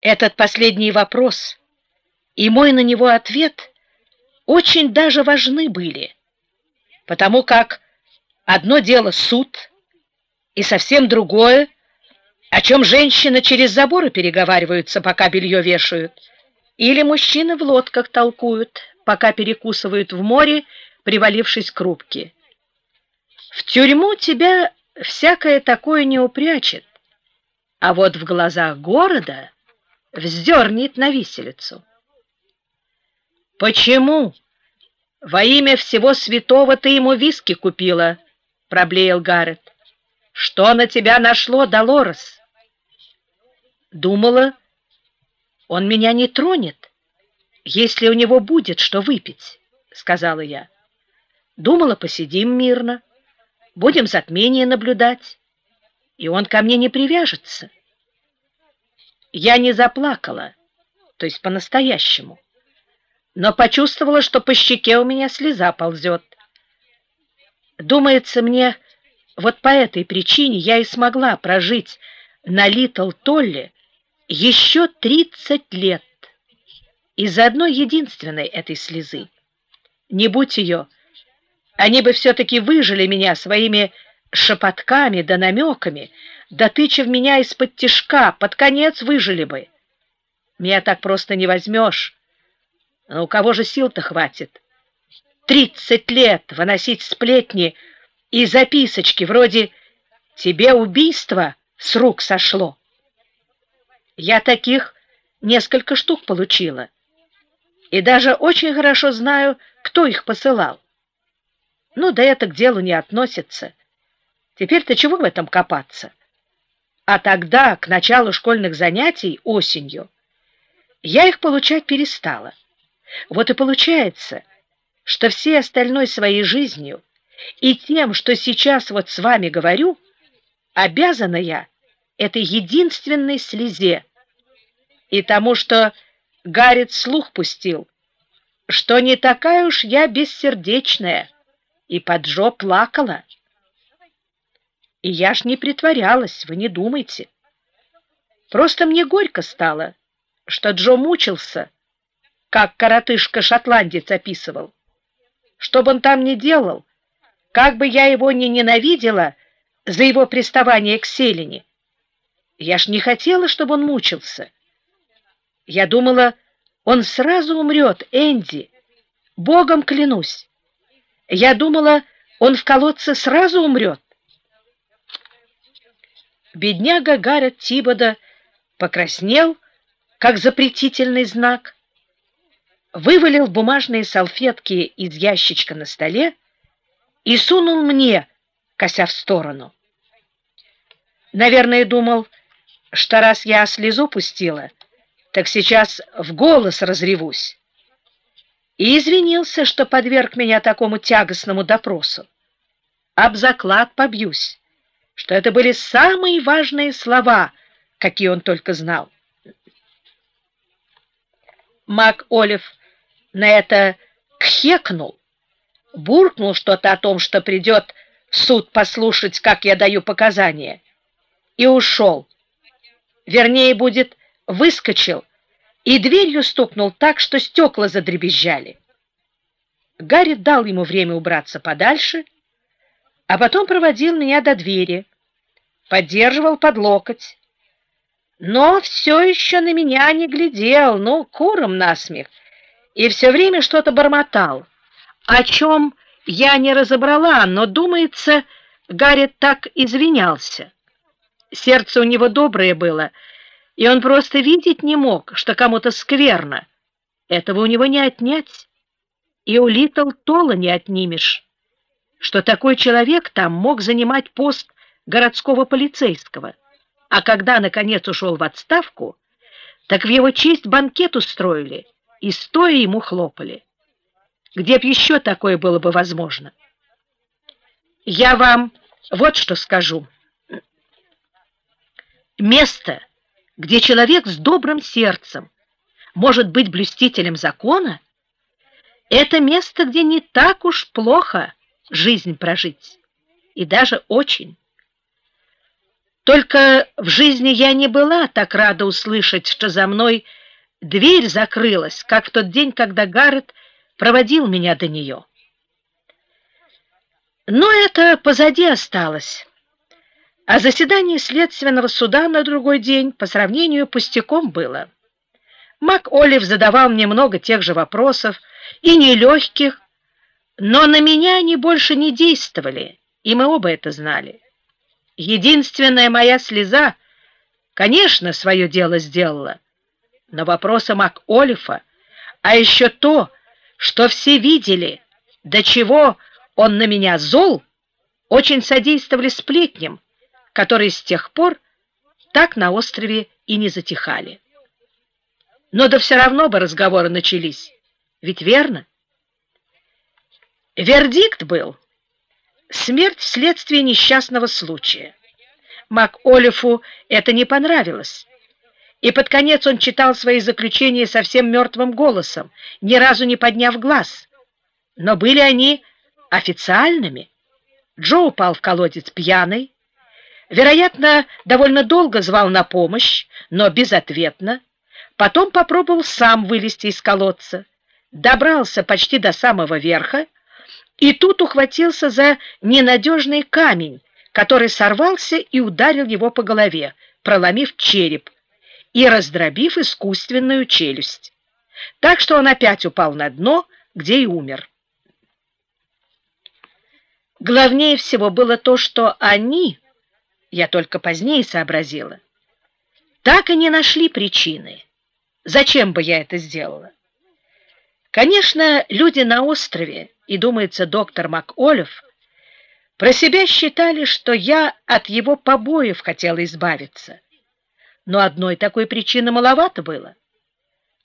Этот последний вопрос и мой на него ответ очень даже важны были, потому как одно дело суд, и совсем другое, о чем женщины через заборы переговариваются, пока белье вешают, или мужчины в лодках толкуют, пока перекусывают в море, привалившись к рубке. В тюрьму тебя всякое такое не упрячет, а вот в глазах города вздернет на виселицу. «Почему? Во имя всего святого ты ему виски купила?» — проблеял Гаррет. «Что на тебя нашло, Долорес?» «Думала, он меня не тронет, если у него будет что выпить», — сказала я. «Думала, посидим мирно, будем затмение наблюдать, и он ко мне не привяжется». Я не заплакала, то есть по-настоящему, но почувствовала, что по щеке у меня слеза ползет. Думается мне, вот по этой причине я и смогла прожить на Литл Толле еще 30 лет из-за одной единственной этой слезы. Не будь ее, они бы все-таки выжили меня своими шепотками да намеками, да тыча в меня из-под тишка, под конец выжили бы. Меня так просто не возьмешь. Но у кого же сил-то хватит? Тридцать лет выносить сплетни и записочки вроде «Тебе убийство с рук сошло». Я таких несколько штук получила. И даже очень хорошо знаю, кто их посылал. Ну, да это к делу не относится. Теперь-то чего в этом копаться? А тогда, к началу школьных занятий, осенью, я их получать перестала. Вот и получается, что всей остальной своей жизнью и тем, что сейчас вот с вами говорю, обязана я этой единственной слезе и тому, что Гаррит слух пустил, что не такая уж я бессердечная, и под Джо плакала. И я ж не притворялась, вы не думайте. Просто мне горько стало, что Джо мучился, как коротышка-шотландец описывал. Что бы он там ни делал, как бы я его ни ненавидела за его приставание к Селине, я ж не хотела, чтобы он мучился. Я думала, он сразу умрет, Энди, Богом клянусь. Я думала, он в колодце сразу умрет. Бедняга Гаррет Тибода покраснел, как запретительный знак, вывалил бумажные салфетки из ящичка на столе и сунул мне, кося в сторону. Наверное, думал, что раз я слезу пустила, так сейчас в голос разревусь. И извинился, что подверг меня такому тягостному допросу. Об заклад побьюсь что это были самые важные слова, какие он только знал. Мак Олив на это кхекнул, буркнул что-то о том, что придет суд послушать, как я даю показания, и ушел. Вернее, будет, выскочил и дверью стукнул так, что стекла задребезжали. Гарри дал ему время убраться подальше, а потом проводил меня до двери, поддерживал под локоть. Но все еще на меня не глядел, ну, куром насмех, и все время что-то бормотал, о чем я не разобрала, но, думается, Гарри так извинялся. Сердце у него доброе было, и он просто видеть не мог, что кому-то скверно. Этого у него не отнять, и у Литл Тола не отнимешь, что такой человек там мог занимать пост городского полицейского, а когда, наконец, ушел в отставку, так в его честь банкет устроили и стоя ему хлопали. Где б еще такое было бы возможно? Я вам вот что скажу. Место, где человек с добрым сердцем может быть блюстителем закона, это место, где не так уж плохо жизнь прожить, и даже очень. Только в жизни я не была так рада услышать, что за мной дверь закрылась, как в тот день, когда Гаррет проводил меня до нее. Но это позади осталось. А заседание следственного суда на другой день по сравнению пустяком было. Мак Олив задавал мне много тех же вопросов, и нелегких, но на меня они больше не действовали, и мы оба это знали. Единственная моя слеза, конечно, свое дело сделала, но вопросы Мак Олифа, а еще то, что все видели, до чего он на меня зол, очень содействовали сплетням, которые с тех пор так на острове и не затихали. Но да все равно бы разговоры начались, ведь верно? Вердикт был смерть вследствие несчастного случая. Мак Олифу это не понравилось, и под конец он читал свои заключения совсем мертвым голосом, ни разу не подняв глаз. Но были они официальными. Джо упал в колодец пьяный, вероятно, довольно долго звал на помощь, но безответно. Потом попробовал сам вылезти из колодца, добрался почти до самого верха, и тут ухватился за ненадежный камень, который сорвался и ударил его по голове, проломив череп и раздробив искусственную челюсть. Так что он опять упал на дно, где и умер. Главнее всего было то, что они, я только позднее сообразила, так и не нашли причины. Зачем бы я это сделала? Конечно, люди на острове и, думается, доктор МакОлев, про себя считали, что я от его побоев хотела избавиться. Но одной такой причины маловато было.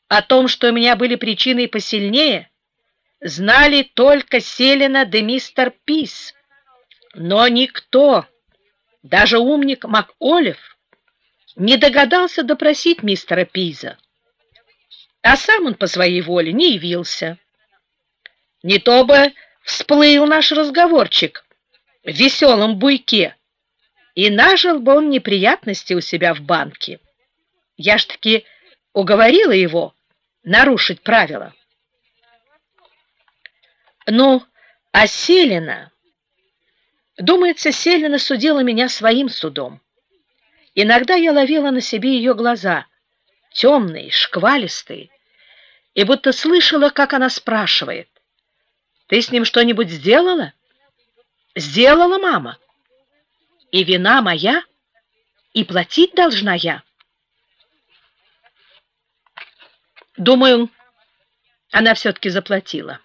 О том, что у меня были причины посильнее, знали только Селина да мистер Пис. Но никто, даже умник МакОлев, не догадался допросить мистера Пиза. А сам он по своей воле не явился. Не то бы всплыл наш разговорчик в веселом буйке, и нажил бы он неприятности у себя в банке. Я ж таки уговорила его нарушить правила. Ну, а Селина... Думается, Селина судила меня своим судом. Иногда я ловила на себе ее глаза, темные, шквалистые, и будто слышала, как она спрашивает, ты с ним что-нибудь сделала? Сделала, мама. И вина моя, и платить должна я. Думаю, она все-таки заплатила.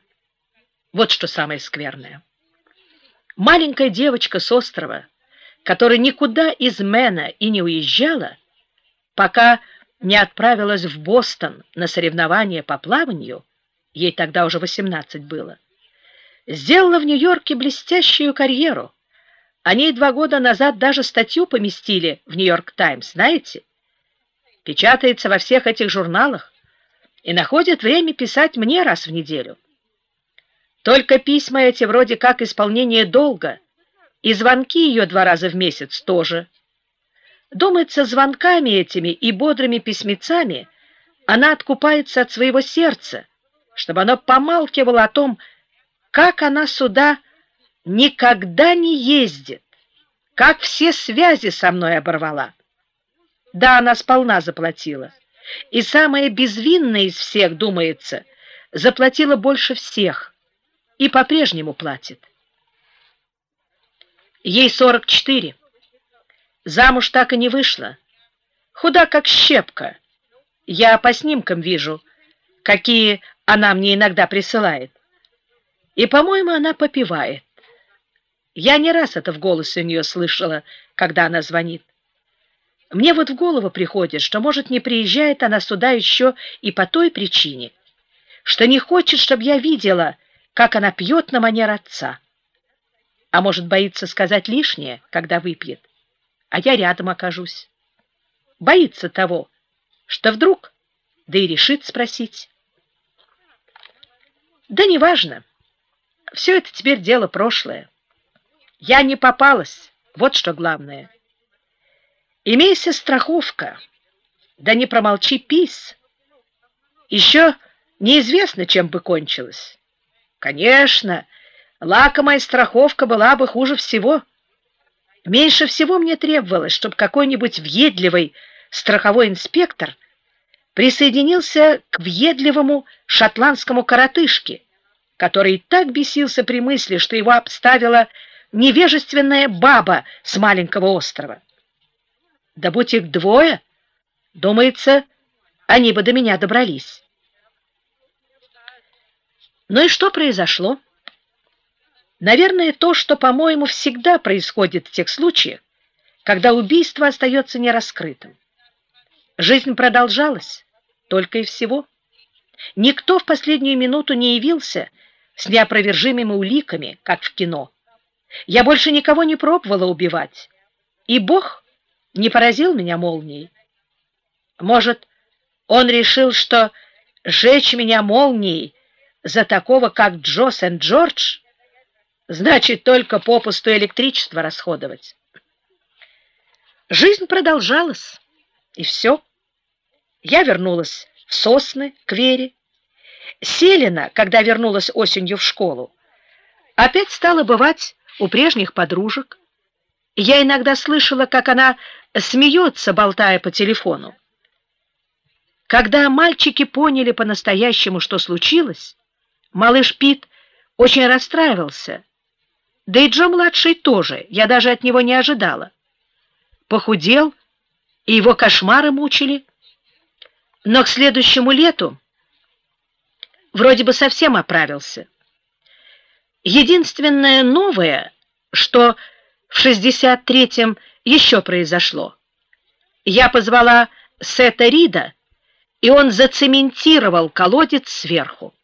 Вот что самое скверное. Маленькая девочка с острова, которая никуда из Мэна и не уезжала, пока не отправилась в Бостон на соревнования по плаванию, ей тогда уже 18 было, сделала в Нью-Йорке блестящую карьеру. О ней два года назад даже статью поместили в Нью-Йорк Таймс, знаете? Печатается во всех этих журналах и находит время писать мне раз в неделю. Только письма эти вроде как исполнение долга, и звонки ее два раза в месяц тоже. Думается, звонками этими и бодрыми письмецами она откупается от своего сердца, чтобы оно помалкивало о том, как она сюда никогда не ездит, как все связи со мной оборвала. Да, она сполна заплатила. И самая безвинная из всех, думается, заплатила больше всех и по-прежнему платит. Ей 44. Замуж так и не вышла. Худа, как щепка. Я по снимкам вижу, какие она мне иногда присылает. И, по-моему, она попивает. Я не раз это в голосе у нее слышала, когда она звонит. Мне вот в голову приходит, что, может, не приезжает она сюда еще и по той причине, что не хочет, чтобы я видела, как она пьет на манер отца. А может, боится сказать лишнее, когда выпьет, а я рядом окажусь. Боится того, что вдруг, да и решит спросить. Да неважно. Все это теперь дело прошлое. Я не попалась, вот что главное. Имейся страховка, да не промолчи пись. Еще неизвестно, чем бы кончилось. Конечно, лакомая страховка была бы хуже всего. Меньше всего мне требовалось, чтобы какой-нибудь въедливый страховой инспектор присоединился к въедливому шотландскому коротышке, который так бесился при мысли, что его обставила невежественная баба с маленького острова. Да будь их двое, думается, они бы до меня добрались. Ну и что произошло? Наверное, то, что, по-моему, всегда происходит в тех случаях, когда убийство остается нераскрытым. Жизнь продолжалась, только и всего. Никто в последнюю минуту не явился с неопровержимыми уликами, как в кино. Я больше никого не пробовала убивать, и Бог не поразил меня молнией. Может, он решил, что сжечь меня молнией за такого, как Джо Сент-Джордж, значит только попусту электричество расходовать. Жизнь продолжалась, и все. Я вернулась в Сосны, к Вере. Селина, когда вернулась осенью в школу, опять стала бывать у прежних подружек. Я иногда слышала, как она смеется, болтая по телефону. Когда мальчики поняли по-настоящему, что случилось, малыш Пит очень расстраивался. Да и Джо-младший тоже, я даже от него не ожидала. Похудел, и его кошмары мучили. Но к следующему лету вроде бы совсем оправился. Единственное новое, что в 63-м еще произошло. Я позвала Сета Рида, и он зацементировал колодец сверху.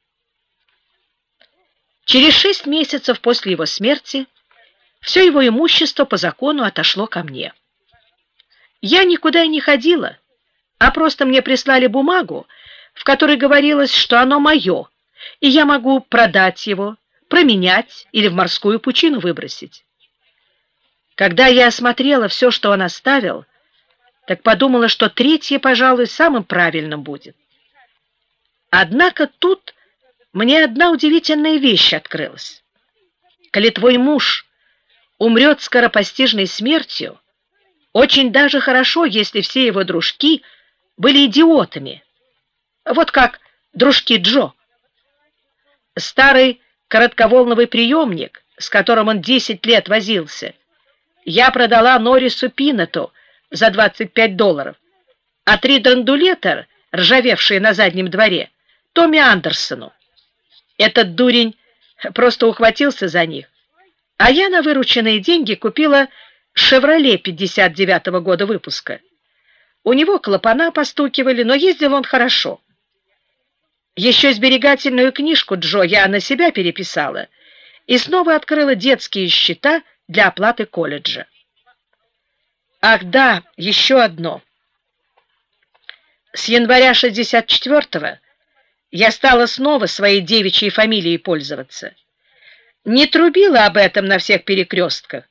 Через шесть месяцев после его смерти все его имущество по закону отошло ко мне. Я никуда и не ходила, а просто мне прислали бумагу, в которой говорилось, что оно мое, и я могу продать его, променять или в морскую пучину выбросить. Когда я осмотрела все, что он оставил, так подумала, что третье, пожалуй, самым правильным будет. Однако тут мне одна удивительная вещь открылась. Коли твой муж умрет скоропостижной смертью, очень даже хорошо, если все его дружки были идиотами. Вот как дружки Джо. Старый коротковолновый приемник, с которым он 10 лет возился, я продала Норрису Пинету за 25 долларов, а три драндулетер, ржавевшие на заднем дворе, Томми Андерсону. Этот дурень просто ухватился за них, а я на вырученные деньги купила «Шевроле» 59-го года выпуска. У него клапана постукивали, но ездил он хорошо. Еще сберегательную книжку Джо я на себя переписала и снова открыла детские счета для оплаты колледжа. Ах да, еще одно. С января 64-го я стала снова своей девичьей фамилией пользоваться. Не трубила об этом на всех перекрестках,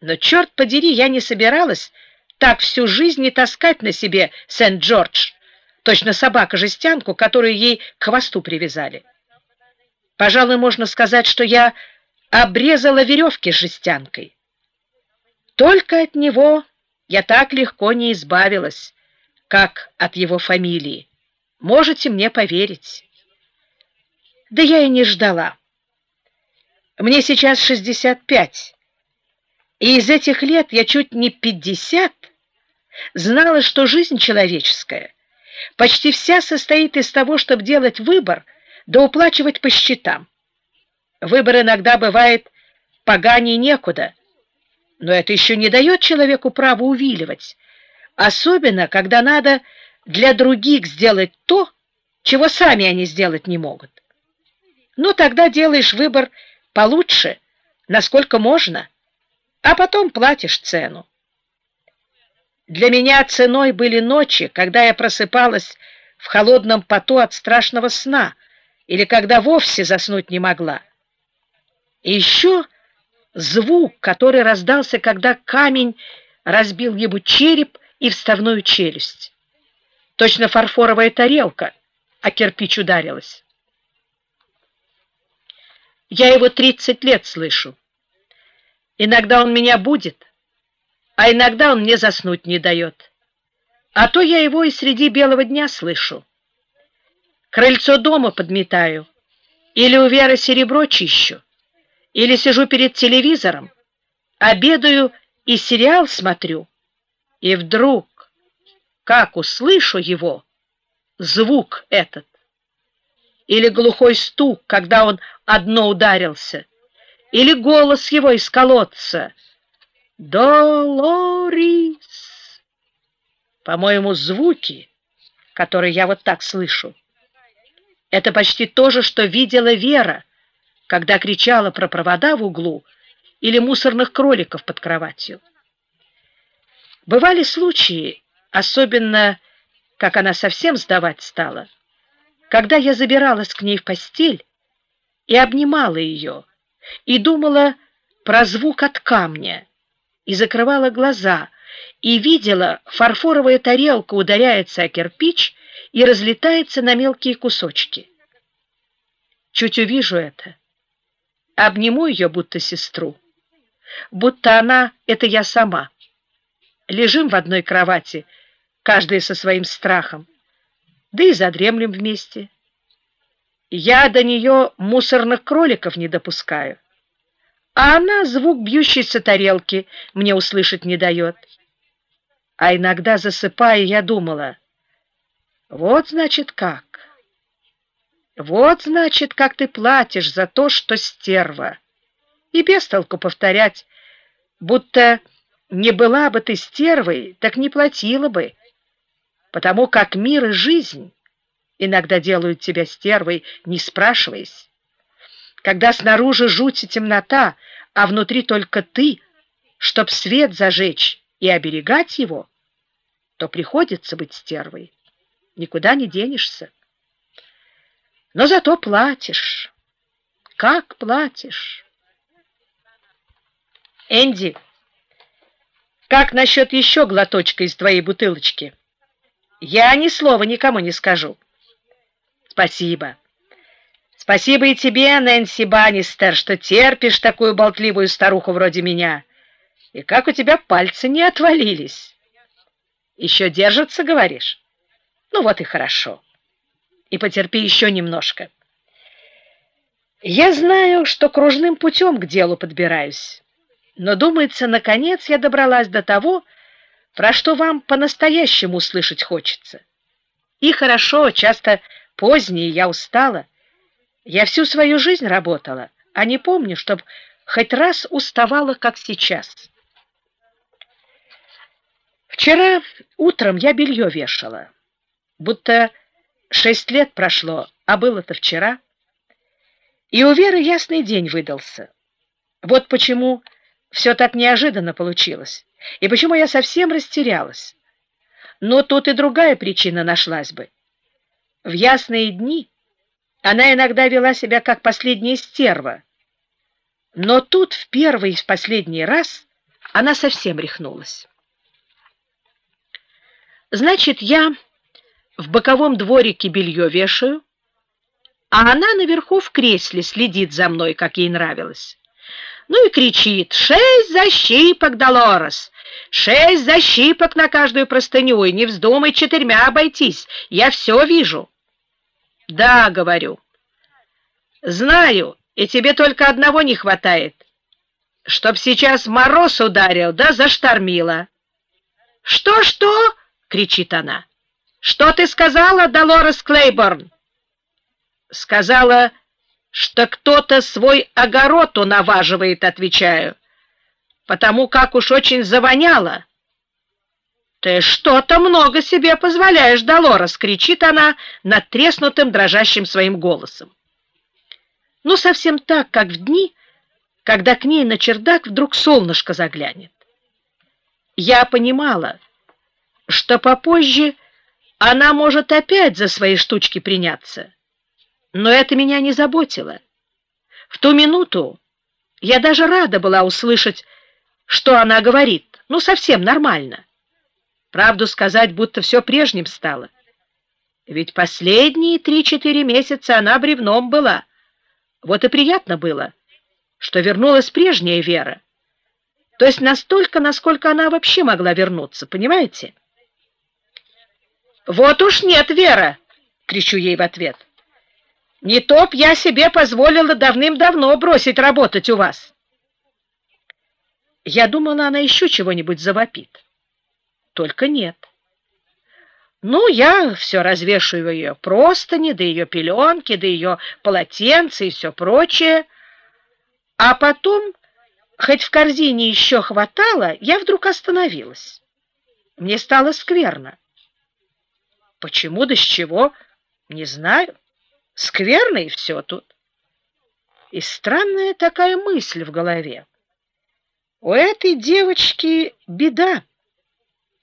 но, черт подери, я не собиралась так всю жизнь не таскать на себе Сент-Джордж, точно собака-жестянку, которую ей к хвосту привязали. Пожалуй, можно сказать, что я обрезала веревки с жестянкой. Только от него я так легко не избавилась, как от его фамилии. Можете мне поверить. Да я и не ждала. Мне сейчас 65, и из этих лет я чуть не 50 знала, что жизнь человеческая почти вся состоит из того, чтобы делать выбор да уплачивать по счетам. Выбор иногда бывает поганей некуда, но это еще не дает человеку право увиливать, особенно когда надо для других сделать то, чего сами они сделать не могут. Ну, тогда делаешь выбор получше, насколько можно, а потом платишь цену. Для меня ценой были ночи, когда я просыпалась в холодном поту от страшного сна или когда вовсе заснуть не могла. И еще звук, который раздался, когда камень разбил ему череп и вставную челюсть. Точно фарфоровая тарелка, а кирпич ударилась. Я его тридцать лет слышу. Иногда он меня будет, а иногда он мне заснуть не дает. А то я его и среди белого дня слышу. Крыльцо дома подметаю, или у Веры серебро чищу, или сижу перед телевизором, обедаю и сериал смотрю. И вдруг, как услышу его, звук этот, или глухой стук, когда он одно ударился, или голос его из колодца «Долорис!» По-моему, звуки, которые я вот так слышу, это почти то же, что видела Вера, когда кричала про провода в углу или мусорных кроликов под кроватью. Бывали случаи, особенно, как она совсем сдавать стала, когда я забиралась к ней в постель и обнимала ее, и думала про звук от камня, и закрывала глаза, и видела, фарфоровая тарелка ударяется о кирпич и разлетается на мелкие кусочки. Чуть увижу это, обниму ее, будто сестру, будто она — это я сама. Лежим в одной кровати, каждый со своим страхом, да и задремлем вместе. Я до нее мусорных кроликов не допускаю, а она звук бьющейся тарелки мне услышать не дает. А иногда, засыпая, я думала, вот, значит, как. Вот, значит, как ты платишь за то, что стерва. И без толку повторять, будто не была бы ты стервой, так не платила бы, потому как мир и жизнь иногда делают тебя стервой, не спрашиваясь. Когда снаружи жуть и темнота, а внутри только ты, чтоб свет зажечь и оберегать его, то приходится быть стервой. Никуда не денешься. Но зато платишь. Как платишь? Энди, как насчет еще глоточка из твоей бутылочки? Я ни слова никому не скажу. Спасибо. Спасибо и тебе, Нэнси Баннистер, что терпишь такую болтливую старуху вроде меня. И как у тебя пальцы не отвалились. Еще держатся, говоришь? Ну вот и хорошо. И потерпи еще немножко. Я знаю, что кружным путем к делу подбираюсь, но, думается, наконец я добралась до того, про что вам по-настоящему услышать хочется. И хорошо, часто позднее я устала. Я всю свою жизнь работала, а не помню, чтоб хоть раз уставала, как сейчас. Вчера утром я белье вешала будто шесть лет прошло, а было-то вчера. И у Веры ясный день выдался. Вот почему все так неожиданно получилось, и почему я совсем растерялась. Но тут и другая причина нашлась бы. В ясные дни она иногда вела себя как последняя стерва, но тут в первый и в последний раз она совсем рехнулась. Значит, я в боковом дворике белье вешаю, а она наверху в кресле следит за мной, как ей нравилось. Ну и кричит «Шесть защипок, Долорес! Шесть защипок на каждую простыню, и не вздумай четырьмя обойтись, я все вижу». «Да», — говорю, — «знаю, и тебе только одного не хватает, чтоб сейчас мороз ударил, да заштормило». «Что-что?» — кричит она. Что ты сказала, Долорес Клейборн? Сказала, что кто-то свой огород унаваживает, отвечаю, потому как уж очень завоняло. «Ты что-то много себе позволяешь, Долорес!» — кричит она над треснутым, дрожащим своим голосом. Ну, совсем так, как в дни, когда к ней на чердак вдруг солнышко заглянет. Я понимала, что попозже она может опять за свои штучки приняться. Но это меня не заботило. В ту минуту я даже рада была услышать, что она говорит, ну, совсем нормально. Правду сказать, будто все прежним стало. Ведь последние три-четыре месяца она бревном была. Вот и приятно было, что вернулась прежняя Вера. То есть настолько, насколько она вообще могла вернуться, понимаете? «Вот уж нет, Вера!» — кричу ей в ответ. «Не топ я себе позволила давным-давно бросить работать у вас!» Я думала, она еще чего-нибудь завопит. Только нет. Ну, я все развешиваю ее простыни, да ее пеленки, да ее полотенца и все прочее. А потом, хоть в корзине еще хватало, я вдруг остановилась. Мне стало скверно. Почему да с чего, не знаю. Скверно и все тут. И странная такая мысль в голове. У этой девочки беда.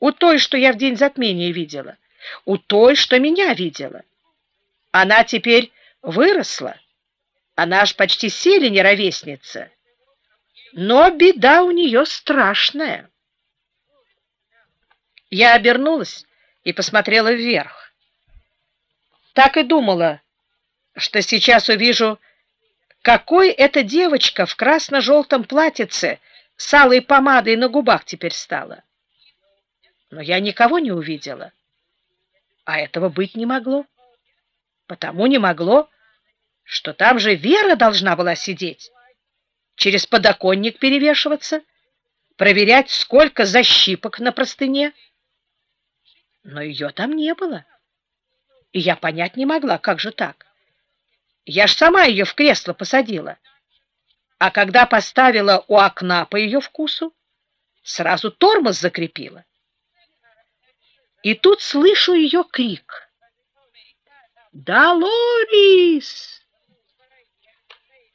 У той, что я в день затмения видела. У той, что меня видела. Она теперь выросла. Она аж почти селени ровесница. Но беда у нее страшная. Я обернулась и посмотрела вверх. Так и думала, что сейчас увижу, какой эта девочка в красно-желтом платьице с алой помадой на губах теперь стала. Но я никого не увидела. А этого быть не могло. Потому не могло, что там же Вера должна была сидеть, через подоконник перевешиваться, проверять, сколько защипок на простыне. Но ее там не было. И я понять не могла, как же так. Я ж сама ее в кресло посадила. А когда поставила у окна по ее вкусу, сразу тормоз закрепила. И тут слышу ее крик. «Долорис!»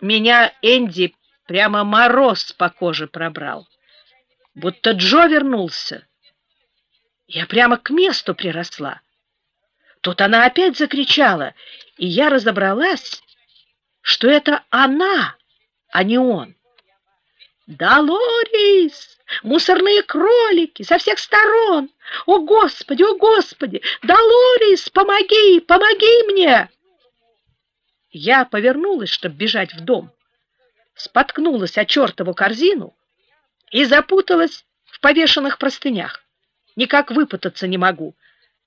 Меня Энди прямо мороз по коже пробрал, будто Джо вернулся. Я прямо к месту приросла. Тут она опять закричала, и я разобралась, что это она, а не он. «Долорис! Мусорные кролики со всех сторон! О, Господи, о, Господи! Долорис, помоги, помоги мне!» Я повернулась, чтобы бежать в дом, споткнулась о чертову корзину и запуталась в повешенных простынях. Никак выпутаться не могу,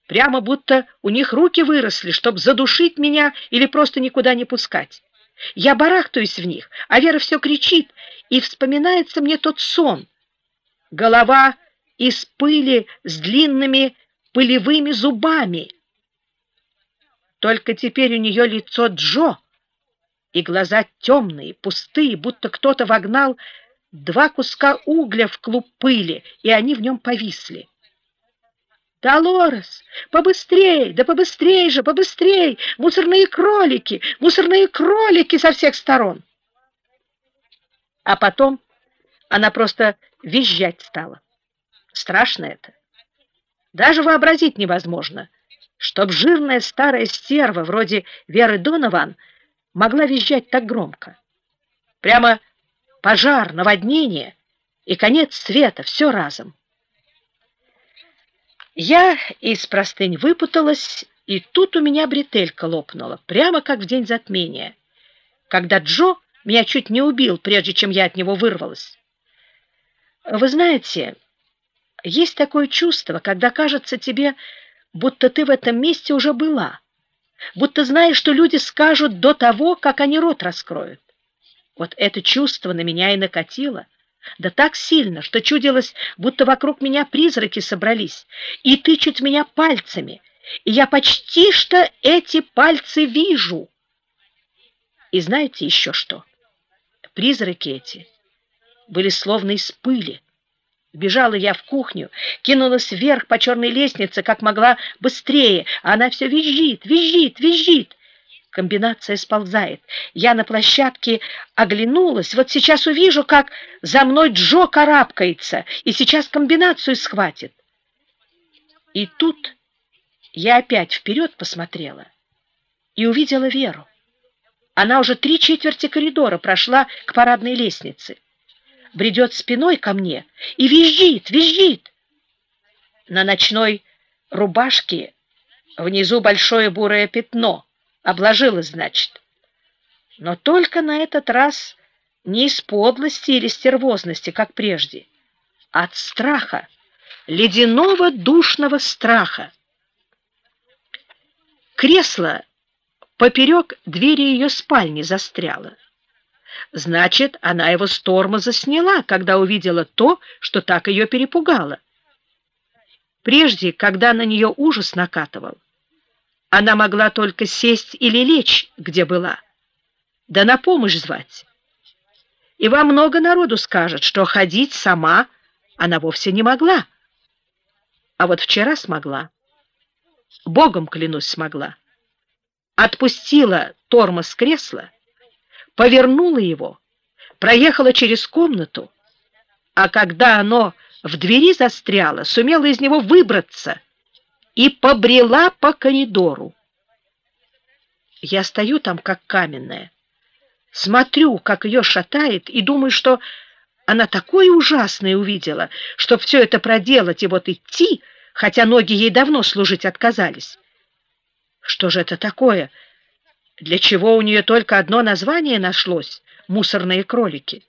прямо будто у них руки выросли, чтобы задушить меня или просто никуда не пускать. Я барахтаюсь в них, а Вера все кричит, и вспоминается мне тот сон. Голова из пыли с длинными пылевыми зубами. Только теперь у нее лицо Джо, и глаза темные, пустые, будто кто-то вогнал два куска угля в клуб пыли, и они в нем повисли. «Долорес, побыстрей, да побыстрей же, побыстрей! Мусорные кролики, мусорные кролики со всех сторон!» А потом она просто визжать стала. Страшно это. Даже вообразить невозможно, чтоб жирная старая стерва вроде Веры Донован могла визжать так громко. Прямо пожар, наводнение и конец света, все разом. Я из простынь выпуталась, и тут у меня бретелька лопнула, прямо как в день затмения, когда Джо меня чуть не убил, прежде чем я от него вырвалась. Вы знаете, есть такое чувство, когда кажется тебе, будто ты в этом месте уже была, будто знаешь, что люди скажут до того, как они рот раскроют. Вот это чувство на меня и накатило. Да так сильно, что чудилось, будто вокруг меня призраки собрались, и тычут меня пальцами, и я почти что эти пальцы вижу. И знаете еще что? Призраки эти были словно из пыли. Бежала я в кухню, кинулась вверх по черной лестнице, как могла быстрее, а она все визжит, визжит, визжит. Комбинация сползает. Я на площадке оглянулась. Вот сейчас увижу, как за мной Джо карабкается, и сейчас комбинацию схватит. И тут я опять вперед посмотрела и увидела Веру. Она уже три четверти коридора прошла к парадной лестнице. бредет спиной ко мне и визжит, визжит. На ночной рубашке внизу большое бурое пятно, обложилось, значит. Но только на этот раз не из подлости или стервозности, как прежде, а от страха, ледяного душного страха. Кресло поперек двери ее спальни застряло. Значит, она его с тормоза сняла, когда увидела то, что так ее перепугало. Прежде, когда на нее ужас накатывал, она могла только сесть или лечь, где была, да на помощь звать. И во много народу скажет, что ходить сама она вовсе не могла. А вот вчера смогла. Богом, клянусь, смогла. Отпустила тормоз кресла, повернула его, проехала через комнату, а когда оно в двери застряло, сумела из него выбраться и побрела по коридору. Я стою там, как каменная, смотрю, как ее шатает, и думаю, что она такое ужасное увидела, что все это проделать и вот идти, хотя ноги ей давно служить отказались. Что же это такое? Для чего у нее только одно название нашлось — мусорные кролики?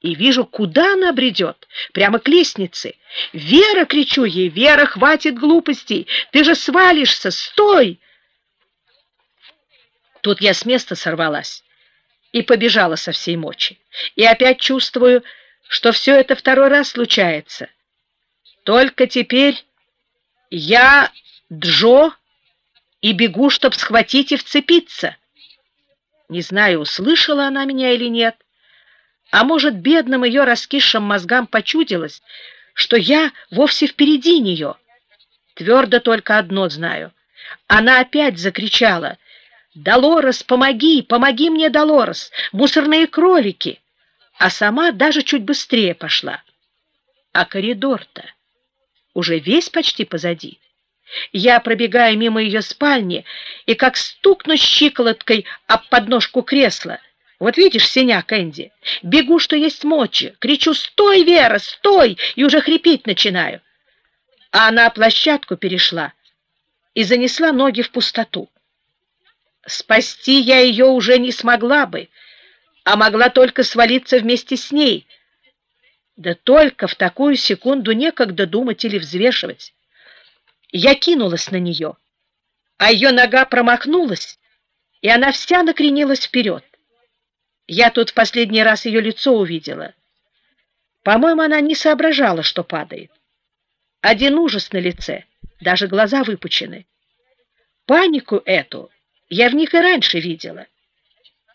И вижу, куда она бредет, прямо к лестнице. «Вера!» — кричу ей, «Вера, хватит глупостей! Ты же свалишься! Стой!» Тут я с места сорвалась и побежала со всей мочи. И опять чувствую, что все это второй раз случается. Только теперь я Джо и бегу, чтоб схватить и вцепиться. Не знаю, услышала она меня или нет, а может, бедным ее раскисшим мозгам почудилось, что я вовсе впереди нее. Твердо только одно знаю. Она опять закричала «Долорес, помоги! Помоги мне, Долорес! Мусорные кролики!» А сама даже чуть быстрее пошла. А коридор-то уже весь почти позади. Я пробегаю мимо ее спальни и как стукну щиколоткой об подножку кресла. Вот видишь синяк, Энди? Бегу, что есть мочи. Кричу «Стой, Вера, стой!» и уже хрипеть начинаю. А она площадку перешла и занесла ноги в пустоту. Спасти я ее уже не смогла бы, а могла только свалиться вместе с ней. Да только в такую секунду некогда думать или взвешивать. Я кинулась на нее, а ее нога промахнулась, и она вся накренилась вперед. Я тут в последний раз ее лицо увидела. По-моему, она не соображала, что падает. Один ужас на лице, даже глаза выпучены. Панику эту я в них и раньше видела.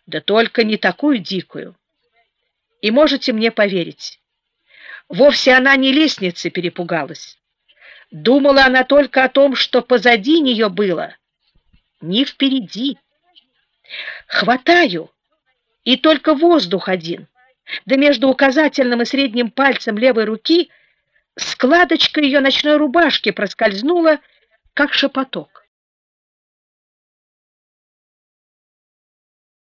Да только не такую дикую. И можете мне поверить, вовсе она не лестницы перепугалась. Думала она только о том, что позади нее было, не впереди. Хватаю, и только воздух один, да между указательным и средним пальцем левой руки складочка ее ночной рубашки проскользнула, как шепоток.